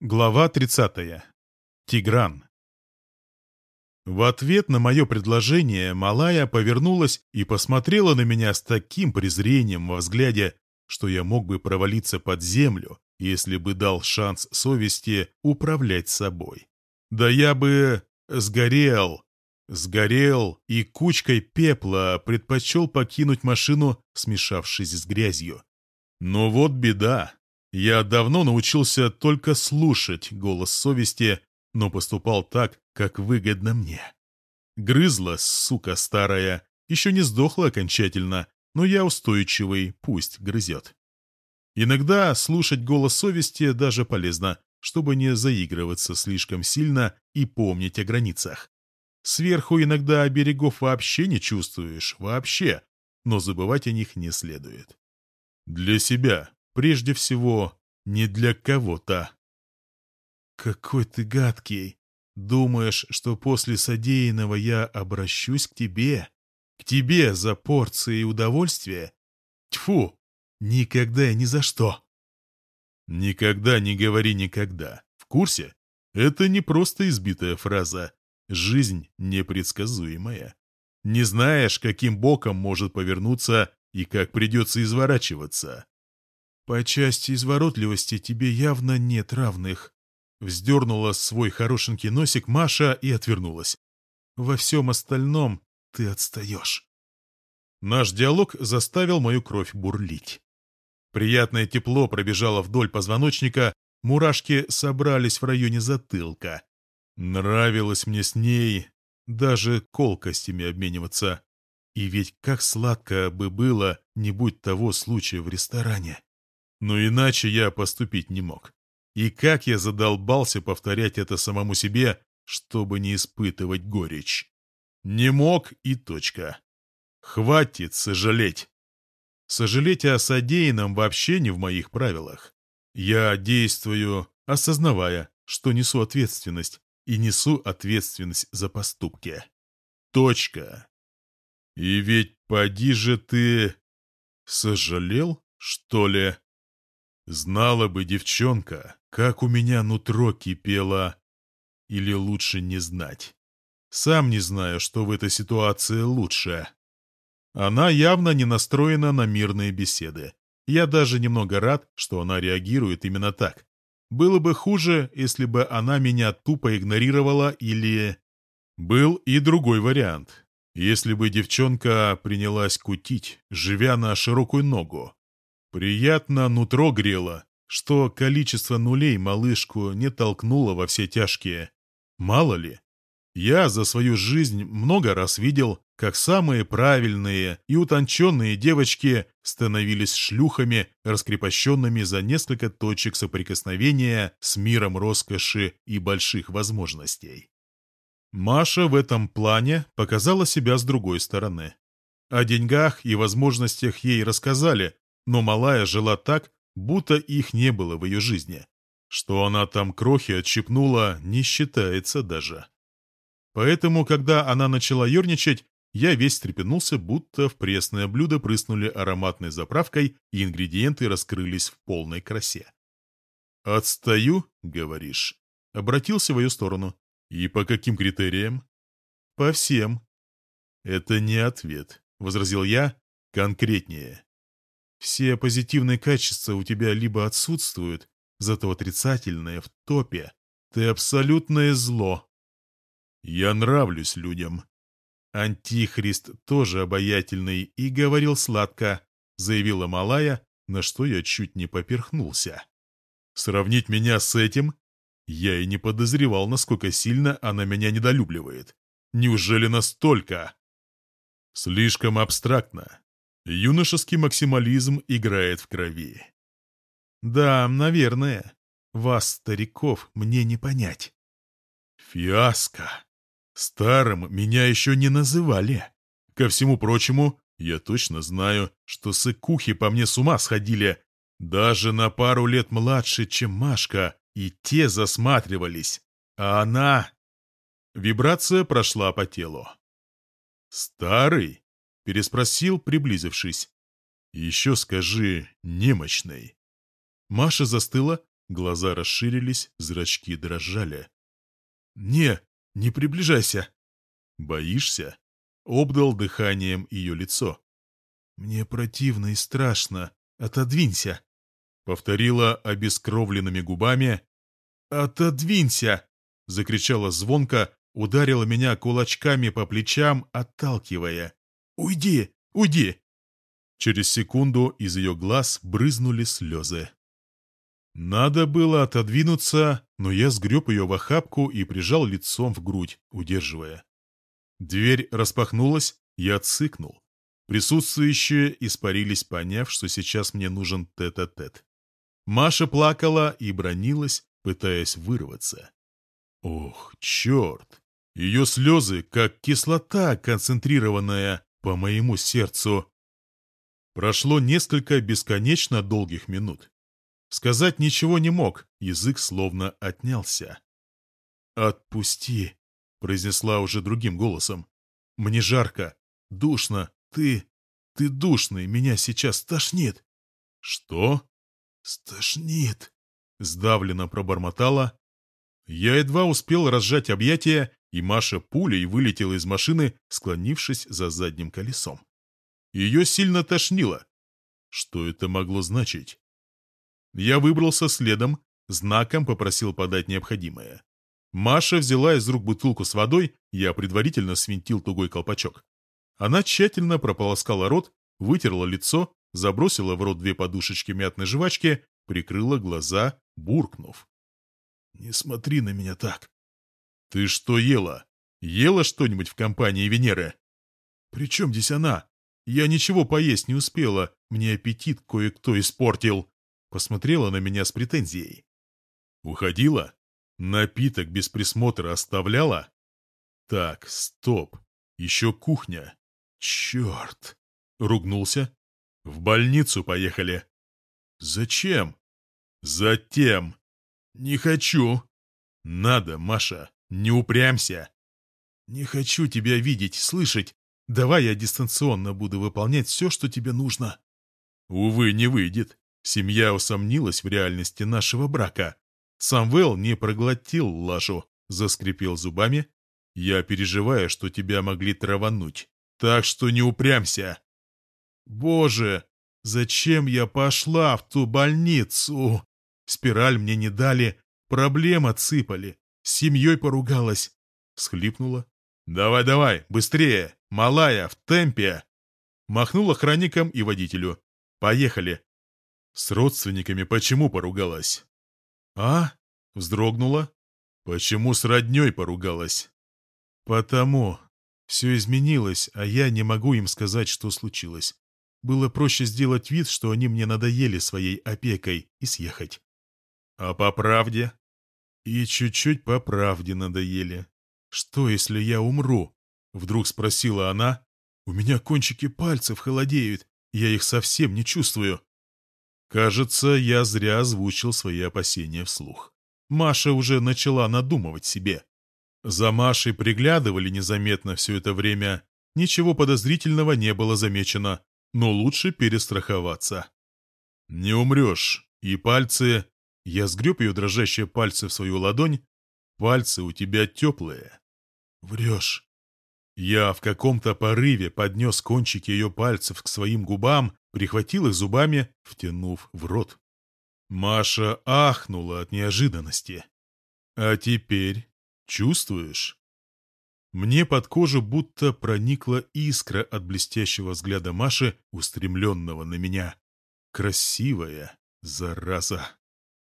Глава 30. Тигран. В ответ на мое предложение Малая повернулась и посмотрела на меня с таким презрением во взгляде, что я мог бы провалиться под землю, если бы дал шанс совести управлять собой. Да я бы сгорел, сгорел и кучкой пепла предпочел покинуть машину, смешавшись с грязью. Но вот беда. Я давно научился только слушать голос совести, но поступал так, как выгодно мне. Грызла, сука старая, еще не сдохла окончательно, но я устойчивый, пусть грызет. Иногда слушать голос совести даже полезно, чтобы не заигрываться слишком сильно и помнить о границах. Сверху иногда берегов вообще не чувствуешь, вообще, но забывать о них не следует. Для себя, Прежде всего, не для кого-то. «Какой ты гадкий! Думаешь, что после содеянного я обращусь к тебе? К тебе за порцией удовольствия? Тьфу! Никогда и ни за что!» «Никогда не говори никогда. В курсе? Это не просто избитая фраза. Жизнь непредсказуемая. Не знаешь, каким боком может повернуться и как придется изворачиваться. По части изворотливости тебе явно нет равных. Вздернула свой хорошенький носик Маша и отвернулась. Во всем остальном ты отстаешь. Наш диалог заставил мою кровь бурлить. Приятное тепло пробежало вдоль позвоночника, мурашки собрались в районе затылка. Нравилось мне с ней даже колкостями обмениваться. И ведь как сладко бы было, не будь того случая в ресторане. Но иначе я поступить не мог. И как я задолбался повторять это самому себе, чтобы не испытывать горечь. Не мог и точка. Хватит сожалеть. Сожалеть о содеянном вообще не в моих правилах. Я действую, осознавая, что несу ответственность, и несу ответственность за поступки. Точка. И ведь поди же ты... Сожалел, что ли? Знала бы девчонка, как у меня нутро кипело. Или лучше не знать. Сам не знаю, что в этой ситуации лучше. Она явно не настроена на мирные беседы. Я даже немного рад, что она реагирует именно так. Было бы хуже, если бы она меня тупо игнорировала или... Был и другой вариант. Если бы девчонка принялась кутить, живя на широкую ногу, Приятно нутро грело, что количество нулей малышку не толкнуло во все тяжкие. Мало ли. Я за свою жизнь много раз видел, как самые правильные и утонченные девочки становились шлюхами, раскрепощенными за несколько точек соприкосновения с миром роскоши и больших возможностей. Маша в этом плане показала себя с другой стороны. О деньгах и возможностях ей рассказали, но малая жила так, будто их не было в ее жизни. Что она там крохи отщипнула, не считается даже. Поэтому, когда она начала ерничать, я весь трепенулся, будто в пресное блюдо прыснули ароматной заправкой, и ингредиенты раскрылись в полной красе. «Отстаю, говоришь?» Обратился в ее сторону. «И по каким критериям?» «По всем». «Это не ответ», — возразил я. «Конкретнее». Все позитивные качества у тебя либо отсутствуют, зато отрицательные в топе. Ты абсолютное зло. Я нравлюсь людям. Антихрист тоже обаятельный и говорил сладко, заявила Малая, на что я чуть не поперхнулся. Сравнить меня с этим? Я и не подозревал, насколько сильно она меня недолюбливает. Неужели настолько? Слишком абстрактно. Юношеский максимализм играет в крови. Да, наверное. Вас, стариков, мне не понять. Фиаско. Старым меня еще не называли. Ко всему прочему, я точно знаю, что сыкухи по мне с ума сходили. Даже на пару лет младше, чем Машка, и те засматривались. А она... Вибрация прошла по телу. «Старый?» Переспросил, приблизившись. «Еще скажи, немощный». Маша застыла, Глаза расширились, зрачки дрожали. «Не, не приближайся!» «Боишься?» Обдал дыханием ее лицо. «Мне противно и страшно. Отодвинься!» Повторила обескровленными губами. «Отодвинься!» Закричала звонко, ударила меня кулачками по плечам, отталкивая. «Уйди! Уйди!» Через секунду из ее глаз брызнули слезы. Надо было отодвинуться, но я сгреб ее в охапку и прижал лицом в грудь, удерживая. Дверь распахнулась, я цыкнул. Присутствующие испарились, поняв, что сейчас мне нужен тет-а-тет. -тет. Маша плакала и бронилась, пытаясь вырваться. Ох, черт! Ее слезы, как кислота, концентрированная по моему сердцу. Прошло несколько бесконечно долгих минут. Сказать ничего не мог, язык словно отнялся. «Отпусти», — произнесла уже другим голосом. «Мне жарко, душно, ты... ты душный, меня сейчас тошнит». «Что?» «Стошнит», — сдавленно пробормотала. Я едва успел разжать объятия, и Маша пулей вылетела из машины, склонившись за задним колесом. Ее сильно тошнило. Что это могло значить? Я выбрался следом, знаком попросил подать необходимое. Маша взяла из рук бутылку с водой, я предварительно свинтил тугой колпачок. Она тщательно прополоскала рот, вытерла лицо, забросила в рот две подушечки мятной жвачки, прикрыла глаза, буркнув. «Не смотри на меня так». «Ты что ела? Ела что-нибудь в компании Венеры?» «При чем здесь она? Я ничего поесть не успела, мне аппетит кое-кто испортил». Посмотрела на меня с претензией. «Уходила? Напиток без присмотра оставляла?» «Так, стоп. Еще кухня. Черт!» Ругнулся. «В больницу поехали». «Зачем?» «Затем. Не хочу». «Надо, Маша, не упрямься». «Не хочу тебя видеть, слышать. Давай я дистанционно буду выполнять все, что тебе нужно». «Увы, не выйдет. Семья усомнилась в реальности нашего брака. Самвел не проглотил лажу, заскрипел зубами. Я переживаю, что тебя могли травануть. Так что не упрямся. Боже, зачем я пошла в ту больницу? Спираль мне не дали, проблем отсыпали, с семьей поругалась. Схлипнула. «Давай-давай, быстрее! Малая, в темпе!» Махнул охранникам и водителю. «Поехали!» С родственниками почему поругалась? А? Вздрогнула? Почему с родней поругалась? Потому. Все изменилось, а я не могу им сказать, что случилось. Было проще сделать вид, что они мне надоели своей опекой, и съехать. А по правде? И чуть-чуть по правде надоели. Что, если я умру? Вдруг спросила она. У меня кончики пальцев холодеют, я их совсем не чувствую. Кажется, я зря озвучил свои опасения вслух. Маша уже начала надумывать себе. За Машей приглядывали незаметно все это время. Ничего подозрительного не было замечено, но лучше перестраховаться. «Не умрешь, и пальцы...» Я сгреб ее дрожащие пальцы в свою ладонь. «Пальцы у тебя теплые». «Врешь». Я в каком-то порыве поднес кончики ее пальцев к своим губам прихватил их зубами, втянув в рот. Маша ахнула от неожиданности. «А теперь чувствуешь?» Мне под кожу будто проникла искра от блестящего взгляда Маши, устремленного на меня. Красивая зараза.